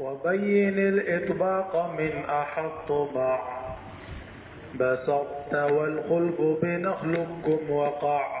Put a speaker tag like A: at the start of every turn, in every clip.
A: وبين الإطباق من أحط مع بسطت والخلف بنخلكم وقع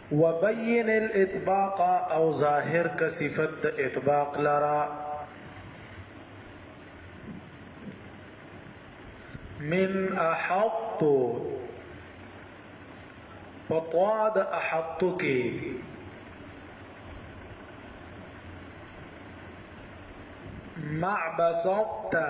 A: وبين الاطباق او ظاهر ک صفت د اطباق لرا من احط پطوا احطك مع بسطتا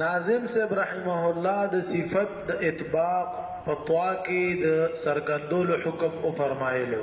A: ناظم صاحب رحمه الله د صفت د اطباق په طوا کې د سرګندولو حکم او فرمایلو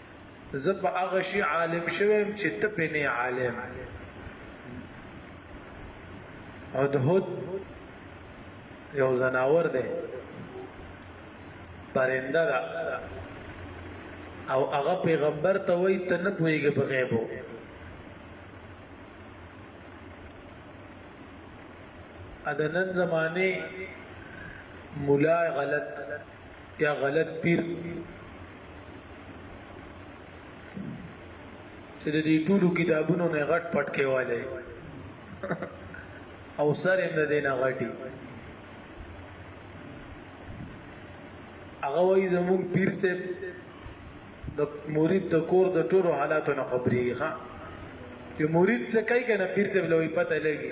A: زه په هغه شي عالم شوم چې ته په نه عالم هدهد یو زناور دی پرنده ده او هغه پیغمبر ته وای ته نه پوهیږي په غیبو ادنن زمانه مولا غلط یا غلط پیر چې د دې ټولو کتابونو نه غټ پټ کېواله او سر هم د دینه غټي هغه وایي زموږ پیر څه د مرید د کور د ټولو حالاتو نه خبرېږي ښا چې مرید څه کوي کنه پیر څه لوي پته لګي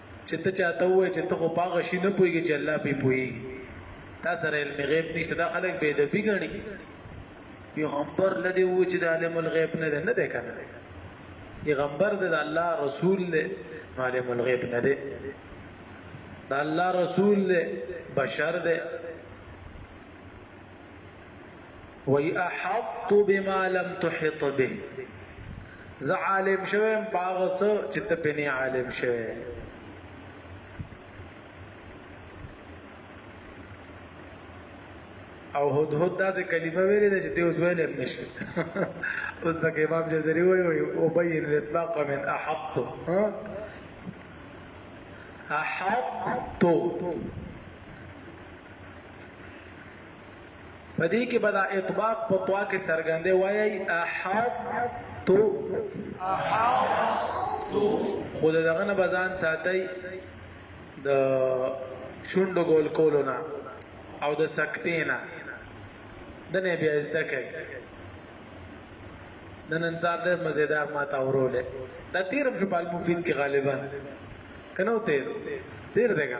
A: چې ته چاته ووایې چې ته خو په هغه شي نه پوهېږې چې الله پرې پوهېږي تا سره علم غیب نشته دا خلک بې ادبي ګڼي پیغمبر له دې ووایي چې د عالم الغیب نه دی نه دی که نه دی پیغمبر د الله رسول دی عالم الغیب نه دی د الله رسول دی بشر دی وایي، احطت بما لم تحط به، زه عالم شوی یم په هغه څه چې ته پرې نه یې عالم شوی. او هدهد داسې کلمه ویلې ده چې دی اوس ویلی هم نه شي اوس پکې امام جزري وایي وایي ابین الاطلاق من احط احط په دې کې به دا اطباق په طوا کې څرګندې وایي احط تو احط تو خو دغه نه بزان ساتي د شوندو ګول کولو نه او د سکتې نه د نه بیا زده کوي د نن صاحب ډېر مزیدار ما ته وروله دا تیرم شو په المفید کې غالبا کنه تیر تیر دیګا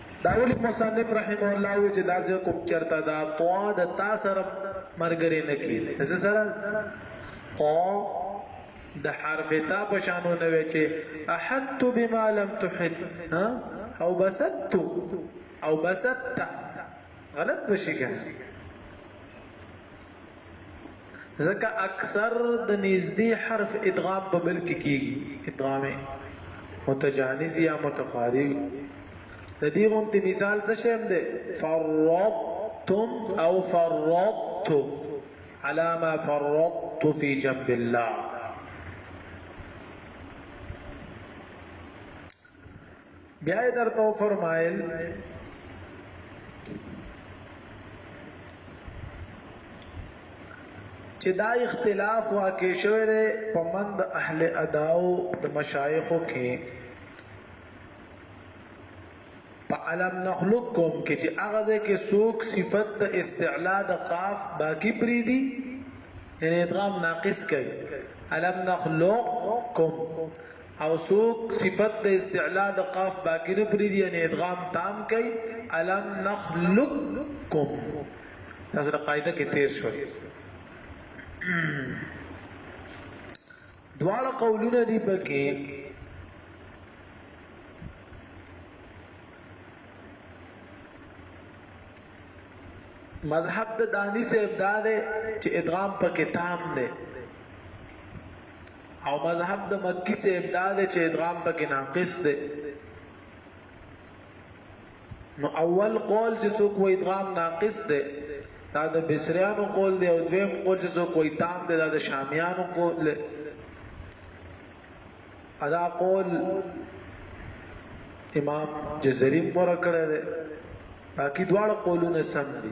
A: دا ولی مصنف رحمه الله وی چه داسې کوم چرته دا طوا د تا سره مرګرې نکی د څه سره طوا د حرف تا پشانو نوی چه احدت بما لم تحد او بسدت او بسدت غلط بشی کنه ځکه اکثر د نږدې حرف ادغام په بل کې کېږي، ادغام متجانس یا متقارب. د دې غوندې مثال څه شی هم دی، فرطتم او فرطت علی ما فرطت فی جنب الله. بیا یې درته وفرمایل چې دا اختلاف واقع شوی دی په مند اهل اداو د مشایخو کې په علم نخلق کوم کې چې هغه ځکه سوق صفت د استعلا د قاف باقی پری دی یعنی ادغام ناقص کوي علم نخلق کوم او څوک صفت د استعلاء د قاف باقی نه پریږدي یعنی ادغام تام کوي الم نخلقکم تاسو د قاعده کې تیر شوي دواړه قولونه دي پکې مذهب د دانی سے امداد ہے چې ادغام پکې تام دی او مذهب د مکی صاحب دا دی چې ادغام پکې ناقص دی نو اول قول چې څوک و ادغام ناقص دی دا د بصریانو قول دی او دویم قول چې څوک و تام دی دا د شامیانو قول دی ادا قول امام جزریم ورکړه دی باقی دواړه قولونه سم دي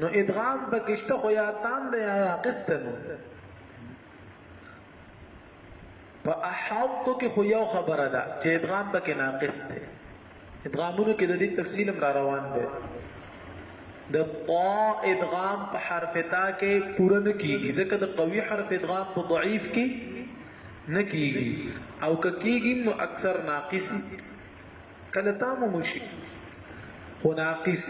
A: نو ادغام پکشته خو یا تام دی یا ناقص نو په احط کې خو یو خبره ده چې ادغام پکې ناقص دی ادغامونو کې د دې تفصیل هم را روان دی د طا ادغام په حرف تا کې پوره نه کیږي ځکه د قوي حرف ادغام په ضعیف کې نه کیږي او که کیږي نو اکثر ناقص کله تام هم شي خو ناقص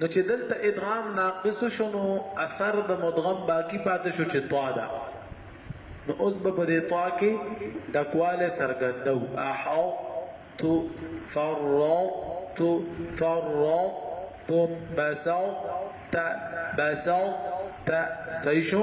A: نو چې دلته ادغام ناقص شو نو اثر د مدغم باقی پاتې شو چې طا ده نو اوس به په دې طا کې د کواله سرګندو احو تو فرط تو فرط تو بسو تا بسو تا صحیح شو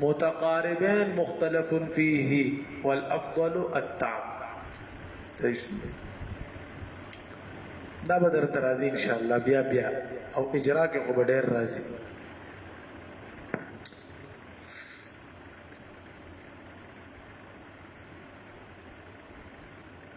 A: متقاربين مختلف فيه والافضل التام دا به درته راځي ان شاء الله بیا بیا او اجرا کې خو به ډېر راځي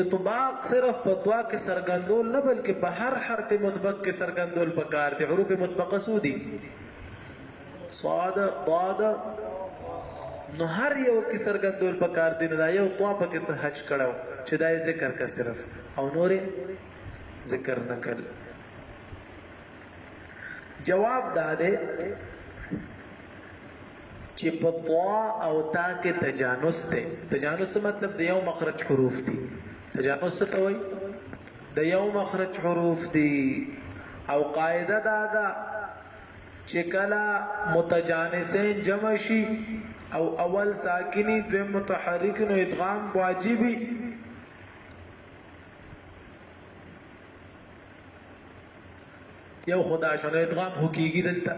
A: اطباق صرف په دوا کې سرګندول نه بلکې په هر حرف مطبق کې سرګندول پکار دي حروف مطبقه سو دي صاد ضاد نو هر یو کې سرګندول پکار دي نه یو دوا په کې سهج کړو چې دا ذکر کا صرف او نورې ذکر نکړ جواب دا دی چې په طوا او تا کې تجانس ته تجانس څه مطلب دی یو مخرج حروف دي تجانس څه ته وایي د یو مخرج حروف دي او قاعده دا ده چې کله متجانسین جمع شي او اول ساکنی دویم متحرک نو ادغام واجبي یو خدا شنو ادغام هو کیږي دلته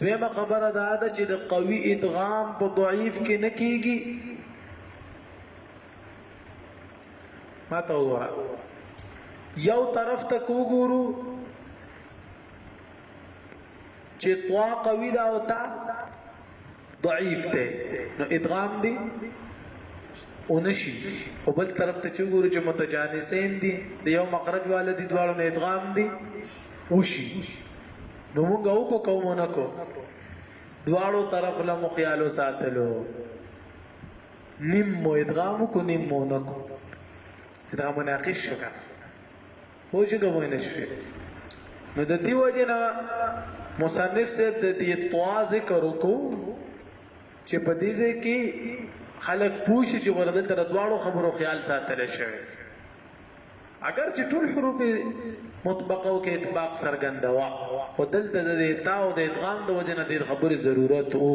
A: دویمه خبره دا ده چې د قوي ادغام په ضعیف کې نه کیږي ما ته وګوره یو طرف ته وګورو چې طوا قوي دا او تا ضعیف ته نو ادغام دی اونشي خو بل طرف ته چې ګورو چې متجانسین دي د یو مخرج والدي دواړو نه ادغام دي وشي نو موږ او کو کوم نه کو دواړو طرف له مخیالو ساتلو نیم مو ادغام کو نیم مو نه کو ادغام نه قیش شو پوه شو که پوه نه شوې نو د دې وجې نه مصنف صاحب د دې طوا ذکر وکړو چې په دې ځای کې خلک پوه شي چې ورته دلته د دواړو خبرو خیال ساتلی شوی اگر چې ټول حروف مطبقه او کې اطباق سرګندوا او دلته د تا او د ادغام د وجې نه دې خبرې ضرورت وو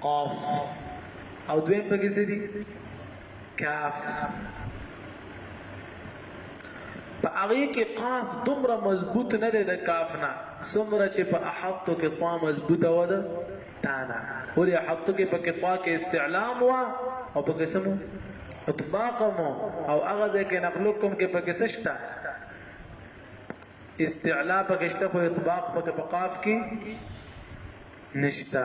A: قاف او دویم پکې څه دي کاف په هغه کې قاف دومره مضبوط نه دی د کاف نه څومره چې په احط کې قا مضبوطه و ده تانا ولې احط کې په کې قا کې استعلام وا او په کې سمو اطباق مو او هغه ځکه نقلکم کې په کې سشتا استعلا په کې شته خو اطباق په کې په قاف کې نشته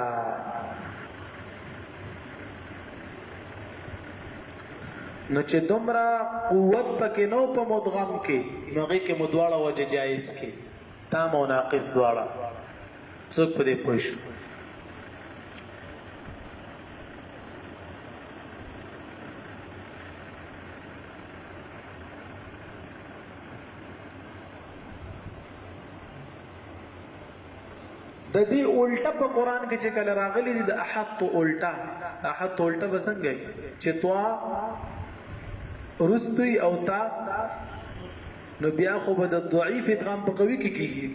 A: نو چې دومره قوت پکې نو په مدغم کې نو هغه کې مدواړه وجه جایز کې تام او ناقص دواړه څوک په دې پوه شو د دې الټه په قران کې چې کله راغلي دي د احط الټه احط الټه به څنګه چې توا رستوي او تا نو بیا خو به د ضعیف ادغام په قوي کې کیږي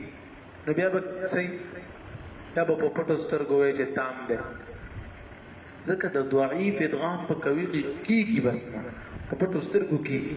A: نو بیا به صحیح دا به په پټو سترګو وي چې تام ده ځکه د ضعیف ادغام په قوي کې کیږي بس نه په پټو سترګو کیږي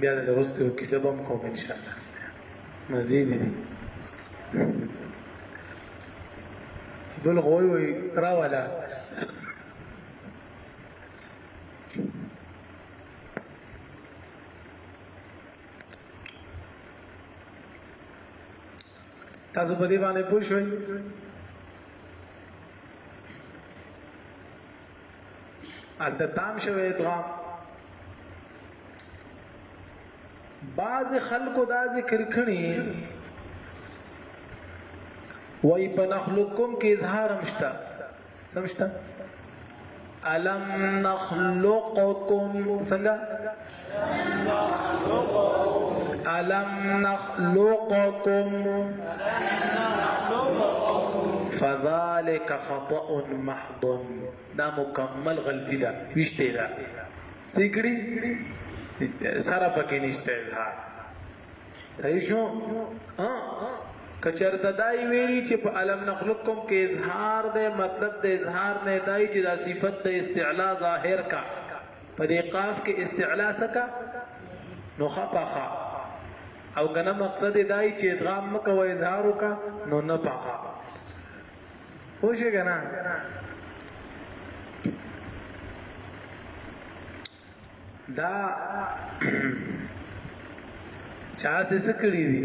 A: بیا د وروسته یو کیسه به هم کوم ان شاء الله مزید دي بل غوي وي را ولا تاسو په دې باندې پوه شئ هلته تام شوی ادغام بعض خلکو دا ذکر کړي وای په نخلقکم کې اظهار مشتا سمشتا الم نخلقکم څنګه ألم نخلقكم فذلك خطأ محض دا مکمل غلطی دا وشته دا سیکړي سره پکې نشته ها صحیح شو ها کچرته دای ویری چې په علم نخلقکم کې اظهار ده مطلب د اظهار نه دای چې دا صفت د استعلا ظاهر کا په دې قاف کې استعلا سکا نو خپخا او کنه مقصد دای چې ادغام مکه و اظهار وکا نو نه پخا خوشی کنه دا چا څه کړی دی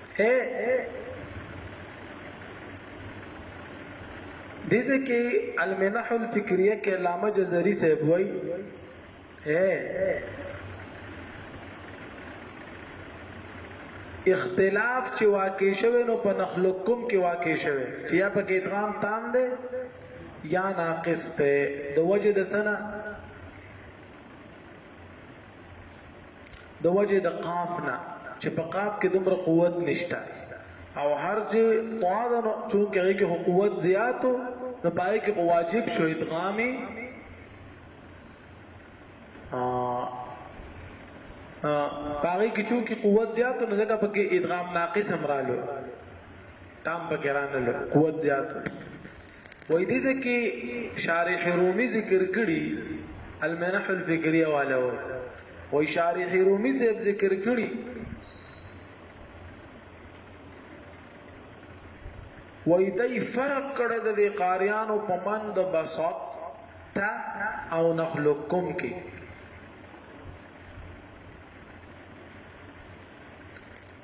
A: اې دې ځکه المنح الفکریه کې علامه جزري صاحب وای اے اختلاف چې واقع شوه نو په نخلقکم کې واقع شوه چې یا په کې ادغام تام دی یا ناقص دی د وجه د سنه د وجه د قاف نه چې په قاف کې دومره قوت نشته او هر چې طا ده نو چونکې هغې کې خو قوت زیات و نو په هغې کې خو واجب شو ادغام پاغي کې چونکی قوت زیات نو ځکه پکې ادغام ناقص هم رالو تام پکې رانلو قوت زیات وایي دې ځای کې شارح رومي ذکر کړي المنح الفکریه والا وایي شارح رومي صاحب ذکر کړي وای دای فرق کړه د قاریانو په من د بسط تا او نخلقکم کې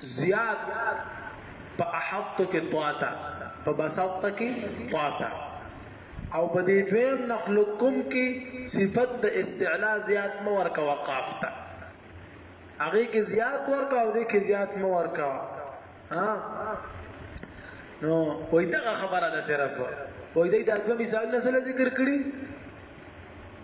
A: زیات په احط کې طاته په بسط کې طاته او په دې دویم نخلقکم کې صفت د استعلا زیات مو ورکا وقاف ته هغه کې زیات ورکا او دې کې زیات مو ورکا ها نو وای دا خبره ده صرف وای دا د مثال نه ذکر کړی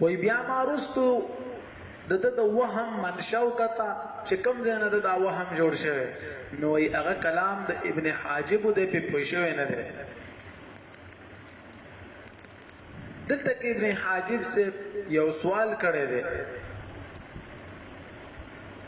A: وای بیا ما رستو د د د وهم منشا وکتا چې کوم ځای نه د دا وهم جوړ شوی نو ای هغه کلام د ابن حاجب د په پوښوي نه دی دلته کې ابن حاجب سے یو سوال کړی دی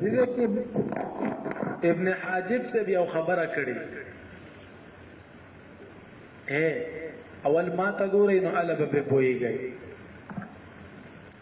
A: دې کې ابن حاجب سے بیا خبره کړي اے اول ما تا ګورې نو الب به پويږي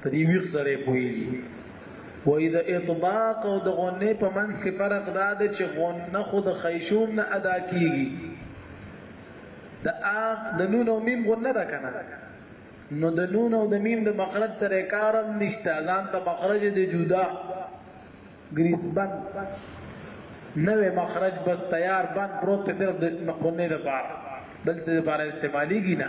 A: په دې ویښ سره پوهیږي وای د اطباق او د غنه په منځ کې فرق دا دی چې غنه خو د خیشوم نه ادا کیږي د ا د نون او میم غنه ده کنه نو د نون او د میم د مخرج سره کارم نشته ځان ته مخرج دی جدا گریسبن نوې مخرج بس تیار بند پروت صرف د غنه لپاره بل څه لپاره استعماليږي نه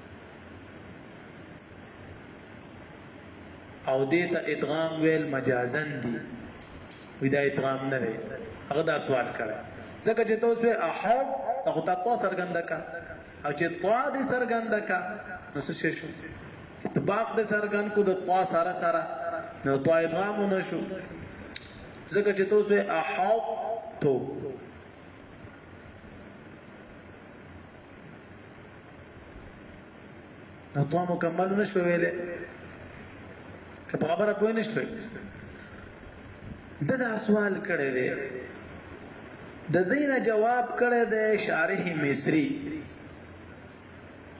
A: او دې ته ادغام ویل مجازن دي وی دا ادغام نه دی هغه دا سوال کړه ځکه چې تاسو احب او تا تو سرګند کا او چې تو دې سرګند کا نو څه شو اطباق دې سرګند کو د تو سره سره نو تو ادغام نه شو ځکه چې تاسو احب تو نو ته مکمل نشو ویلې که په خبره پوه نشوي د دا سوال کړی دی د دینه جواب کړی دی شارح مصری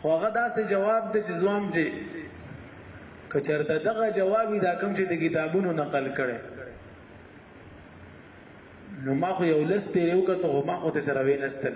A: خو هغه داسې جواب دی چې ځوام چې کچرته دغه جوابي دا کوم چې د کتابونو نقل کړي نو ما خو یو لس پیریو کته ما خو ته سره وینستل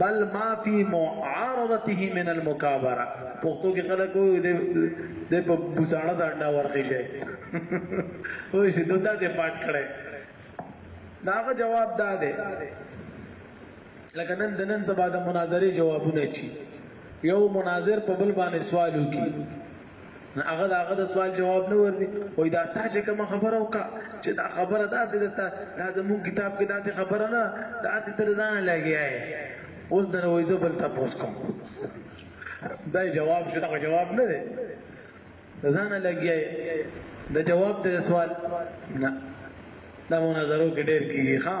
A: بل ما فی معارضته من المکابره پښتو کې خلک وایي د د په بوساړه ځانډا ورخی شي خو شي ته داسې پات کړي داغه جواب دا دی لکه نن د نن سبا د مناظرې جوابونه چی یو مناظر په بل باندې سوال وکي نه هغه د هغه د سوال جواب نه ورځي وای دا تا چې کوم خبره وکړه چې دا خبره داسې دستا دا زموږ کتاب کې داسې خبره نه داسې تر ځان لګیا یې اوس دنه وای زه بل تاسو کوم دا جواب شو دا جواب نه دی ځان لګیا یې د جواب د سوال نه دا مناظرو کې ډېر کیږي ها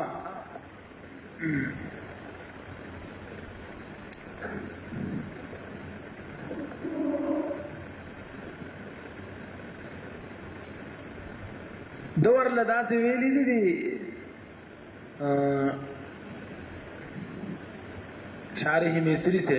A: دور لداسې ویلي دي دي شارح مصری سے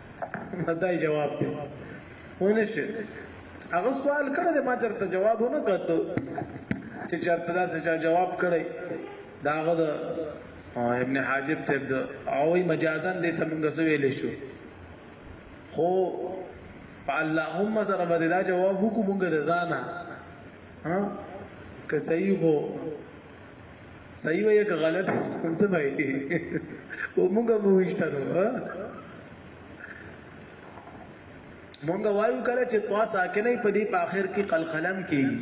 A: دا جواب دی ونه شي هغه سوال کړی دی ما چرته جواب ونه کړو چې چرته دا څه جواب کړی دا هغه د ابن حاجب صاحب د او مجازن دې ته موږ څه ویل شو خو اللهم سره بدلا جواب وکړو موږ د ځانه ها که صحیح خو صحیح وایي که غلط څه وایي او موږ مو وشتنو مونږ وایو کله چې طوا ساکنه په دې په اخر کې قلقلم کېږي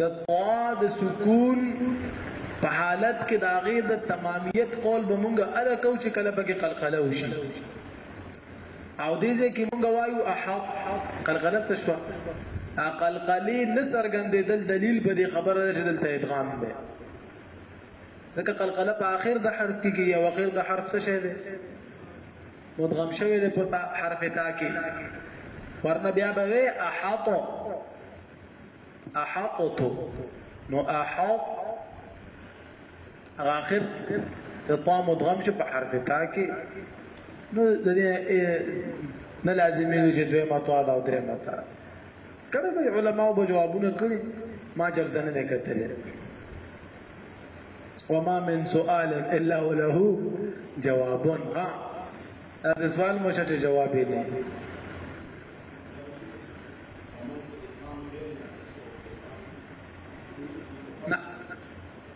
A: د طوا د سکون په حالت کې د هغې د تمامیت قول به مونږ اره کو چې کله پکې قلقله وشي او دې ځای کې مونږ وایو احاط قلقله څه شوه قلقلې نه څرګندېدل دلیل په دې خبره ده چې دلته ادغام دی ځکه قلقله په آخر د حرف کې کېږي او آخر د حرف څه شی دی مدغم شوی دی په حرف تا کې ورنه بیا به وی احاط احاطتو نو احاط هغه اخر د طا مدغم شو په حرف تا کې نو د دې نه لازمي چې دوی مطا دا او درې مطا کله به علماو به جوابونه کړي ما چرته نه کتلې وما من سؤال الا له جواب ها از سوال مو شته جواب یې نه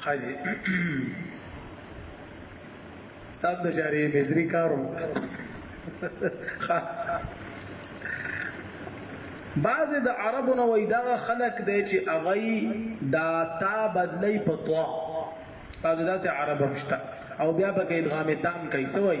A: خاجي ستاب د جاري بزري کارو بعض د عربو نو وای دا خلق دی چې اغي دا تا بدلی په طوا بعض داسې عرب هم شته او بیا به کې ادغام تام کوي سوي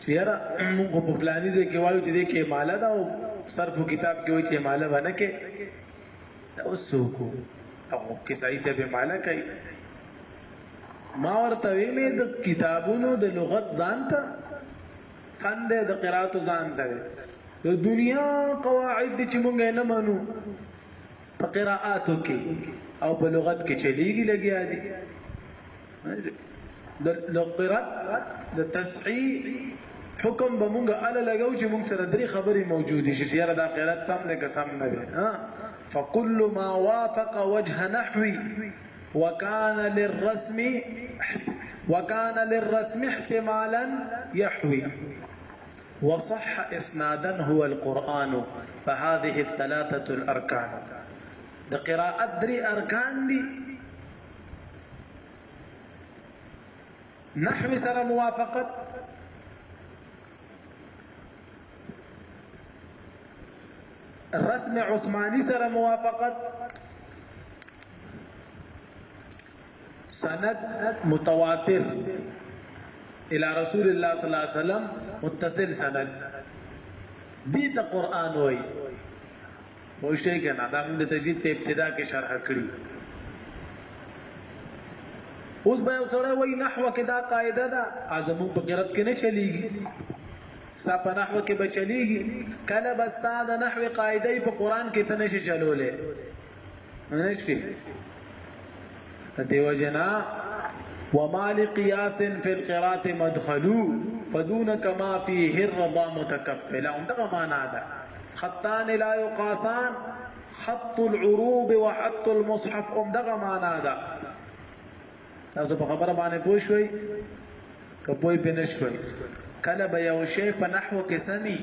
A: چې یاره موږ په پلاني ځای کې وایو چې دې کې مالا دا او صرف کتاب کې وایي چې مالا باندې کې دا وسوکو او کې صحیح څه به مالا کوي ما ورته وی مې د کتابونو د لغت ځان ته فند د قرات ځان ته د دنیا قواعد چې موږ نه منو په قراءاتو کې او په لغت کې چلیږي لګیا دي د قرات د تصحیح حکم به مونږه اله لګاو چې مونږ سره درې خبرې موجودې شي یاره دا قرات سم نه قسم نه دی ها فكل ما وافق وجه نحوي وكان للرسم وكان للرسم احتمالا يحوي وصح اسنادا هو القران فهذه الثلاثه الاركان د قراءت دري اركان دي نحوي سره موافقت رسم عثمانی سر موافقت سند متواتر الى رسول الله صلی الله علیه وسلم متصل سند دي ته قران وای پوښتې کنا دا موږ د تجوید په ابتدا کې شرح کړی اوس به یو سره وای نحوه کې دا قاعده ده ازمو په قرات کې نه چلیږي ستا په نحوه کې به چلیږي کله به ستا د نحوه قاعده په قران کې ته نشي چلولې انش نشي دیو جنا وما لقیاس في القرات مدخلو فدون كما فيه الرضا متكفلا عندما مانا دا خطان لا یقاسان خط العروض وحط المصحف عندما ما نادى تاسو په خبره باندې پوه شوئ که پوه پې نه شوئ کله به یو شی په نحو کې سمي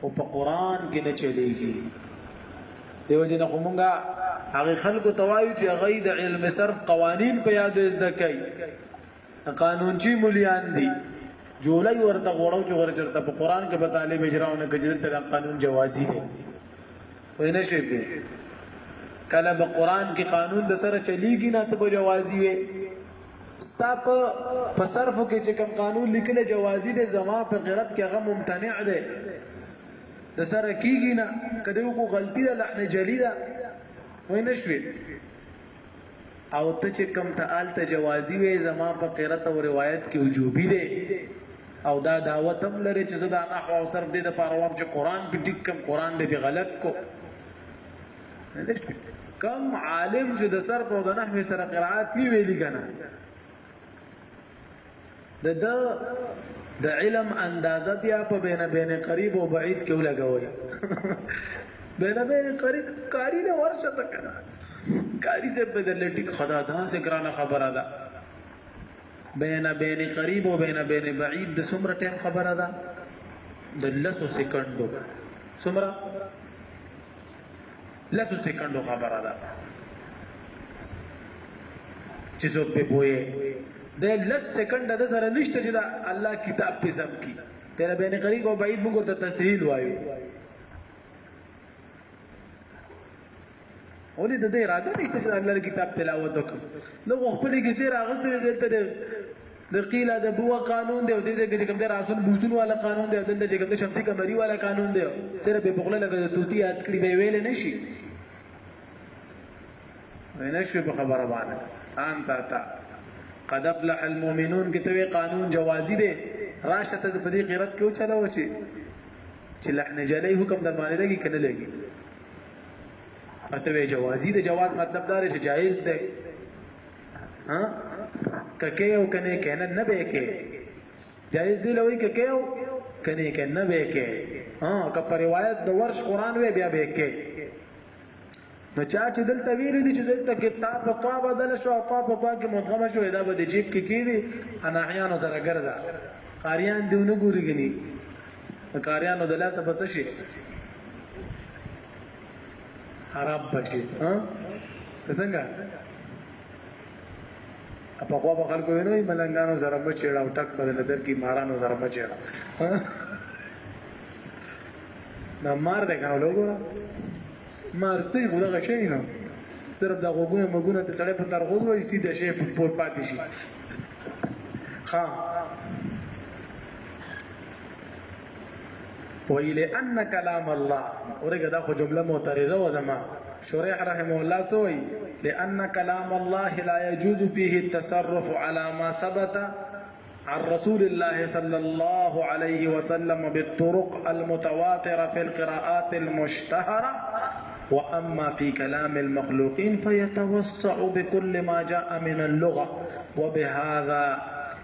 A: خو په قران کې نه چلیږي دیو جن خو مونږه هغه خلکو توایو چې هغه د علم صرف قوانین په یاد زده کوي قانونچی مليان دي جولای ورته غوړو چې ورچرته په قران کې په طالب اجراونه کې جدل قانون جوازي دی پوه نه شوې پرې کله به قرآن کې قانون د سره چلیږي نه ته به جوازي وې ستا په په صرفو کې چې کوم قانون لیکل جوازي دی زما په قرت کې هغه ممتنع دی د سره کیږي نه کدی وکړو غلطي ده لحن جلی ده وای نشوي او ته چې کوم ته هلته جوازي وې زما په قرت او روایت کې وجوبي دی او دا دعوت هم لري چې زه دا نحو او صرف دې د پاره وام چې قران په ټیک کم قران دې به غلط کو کم عالم چې د صرف او د نحو سره قرائت نه ویلي کنه د ده د علم اندازه بیا په بین بین قریب او بعید کې ولګوي بین بین قریب کاری نه ورشه تا کنه کاری زه په دلته ټیک خدا دا ذکرانه خبره ده بین بین قریب او بین بین بعید د څومره ټیم خبره ده د لسو سکندو څومره لسو سیکنډو خبره ده چې څوک په پوهه د لس سیکنډ د سره نشته چې دا الله کتاب په سم کی تیرا بین قریب او بعید موږ ته تسهیل وایو ولې د دې اراده نشته چې الله کتاب تلاوت وکړي نو خپل کې زیر اغستې زیر ته د قیل د بوه قانون دی او دې ځای کې چې کوم دی راسن بوسون والا قانون دی او دلته چې کوم دی شمسي کمري والا قانون دی صرف په خپل لګه د توتی یاد کړی به ویل نه شي وینا شو په خبره باندې ان ساته قد افلح المؤمنون کته قانون جوازي دی راشه ته په دې قرات کې چلاو چې چې لحن جلی حکم در باندې لګي کنه لګي اته جوازي د جواز مطلب دا چې جایز دی ها ککه او کنه کنه نه به کې جایز دی لوي ککه او کنه کنه نه به کې ها که پر روایت د ورش قران وی بیا به کې نو چا چې دلته ویلي دي چې دلته کې تا په طا بدل شو او طا په طا کې مدغم شو دا به د جیب کې کیدي انا احیان سره ګرځا قاریان دیونه ګوري غني قاریانو د لاسه بس شي خراب بشي ها څنګه په خو به خلکو وینوي ملنګانو سره مچېړه او ټک بدل در کی مارانو سره مچېړه دا مار ده کنه لوګورا مار څه خدا غشي نه صرف دا غوګونه مګونه ته سړې په تر غوځو یې سیده شي په پاتې شي ها ویل ان کلام الله اورګه دا خو جمله معترضه و زما شریح رحم الله سوئی لأن كلام الله لا يجوز فيه التصرف على ما ثبت عن رسول الله صلى الله عليه وسلم بالطرق المتواترة في القراءات المشتهرة وأما في كلام المخلوقين فيتوسع بكل ما جاء من اللغة وبهذا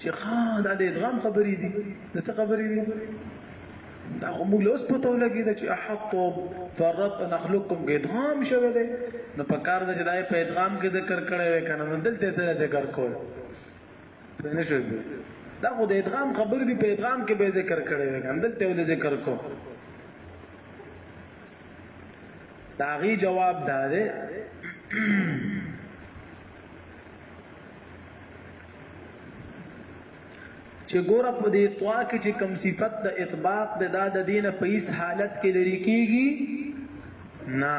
A: چې ښا دا د ادغام خبرې دي د څه خبرې دي دا خو موږ اوس پته ولګي چې احط فرط نخلقكم ادغام شوه دی نو په کار د جدای په ادغام کې ذکر کړی وې کنه نو دلته سره ذکر کول نه شو دا خو د ادغام خبرې دي په ادغام کې به ذکر کړی وې کنه دلته ول ذکر کو داغي جواب دا دی چې ګوره په دې طوا کې چې کم صفت د اطباق د دا د دینه په هیڅ حالت کې لري کیږي نه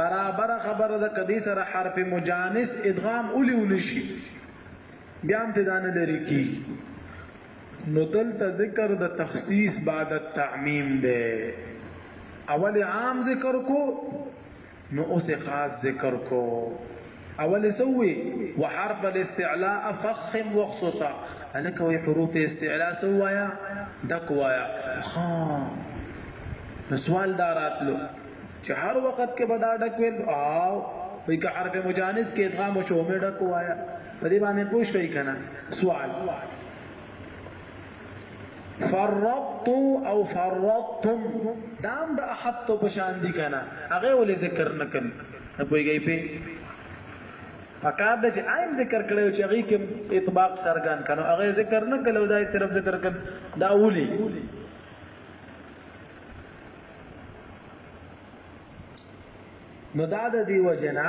A: برابر خبره ده کدی سره حرف مجانس ادغام اولی اولی شي بیا هم ته دانه لري کیږي نو دلته ذکر د تخصیص بعد التعمیم ده اول عام ذکر کو نو اوس یې خاص ذکر کو اول څه وی وحرف الاستعلاء فخم وخصوصا الک وی حروف استعلاء سو وایا دک وایا خا نو سوال داراتلو چې هر وخت کې بدا ډک ویل او وی که حرف مجانس کې ادغام شو مې ډک وایا په دې باندې پوښتې کنا سوال فرطتو او فرطتم دام د احطو پشان دي کنه هغه ولې ذکر نه کړ نه پويږي په پکار د چې عین ذکر کړو چې هغه کې اطباق سرګان کنو هغه ذکر نه کړو دا صرف ذکر کړ دا ولي نو دا د دی وجنا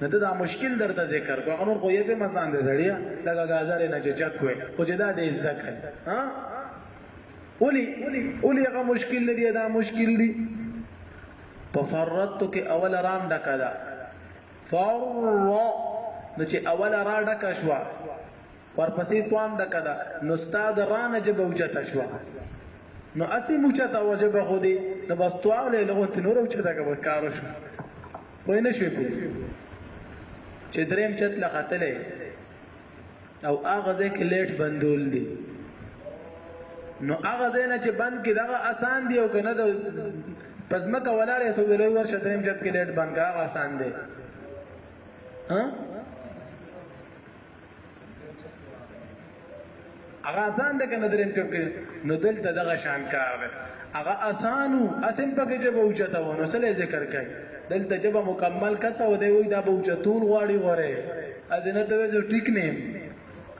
A: نو ته دا مشکل درته ذکر کو هغه نور خو یې ځه مزان دې زړیا لګه غازره نه چې چک وې خو چې دا دې زده کړ ها اولی اولی هغه مشکل نه دی دا مشکل دی په فرت کې اول رام ډکا دا فر نو چې اول را ډکا شو ورپسې توام ډکه ده نو ستا د را نه ژبه اوچته شوه نو هسې مو اوچته وه ژبه خو دې نو بس توا ولې له غوتې نوره اوچته کړه بس کار وشو پوه نه شوې پوه چې دریم چت له ختلی او هغه ځای کې لیټ بندول دي نو هغه ځای نه چې بند کې دغه اسان دی او که نه د پزمکه ولاړې سو د لوی ورشه دریم چت کې لیټ بند کړه هغه اسان دی ها هغه آسان ده کنه دریم کپ کې نو دلته دغه شان کار ده هغه آسانو اسم پکې جبه اوچته و نو سره ذکر کوي دلته جبه مکمل کته و دی وی دا به اوچتول غواړي غوره اذن ته وځو ټیک نه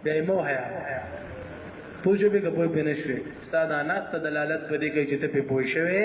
A: بیا مو حیا پوجو به کوی پنه شوی استاد اناس ته دلالت پدې کوي چې ته په پوي شوی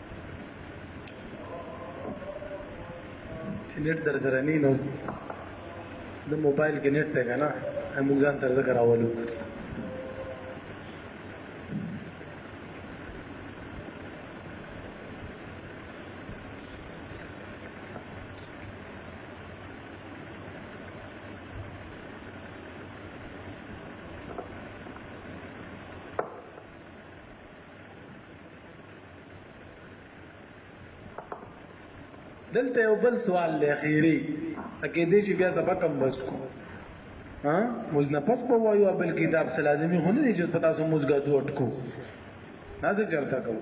A: چې نت در سره نه نو د موبایل کې نت ته کنه موږ ځان تر ذکر راولو دلته یو بل سوال دی خیری اکه دې چې بیا زبا کم بس کو ها موږ نه پس په وایو بل کتاب څه لازمي هونه دي چې پتا سو موږ غو اٹکو نه څه چرته کوو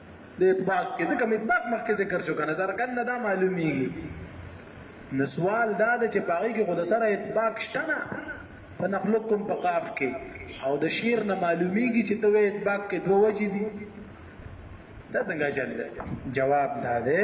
A: د اطباق کې ځکه اطباق مخکې ذکر شو کنه څرګند دا معلومیږي نو سوال دا دی چې پاغي کې خود سره اطباق شته نه په نخلقکم په قاف کې او د شعر نه معلومیږي چې توې اطباق کې دوه وجې دي دا څنګه چل دی جواب دا دی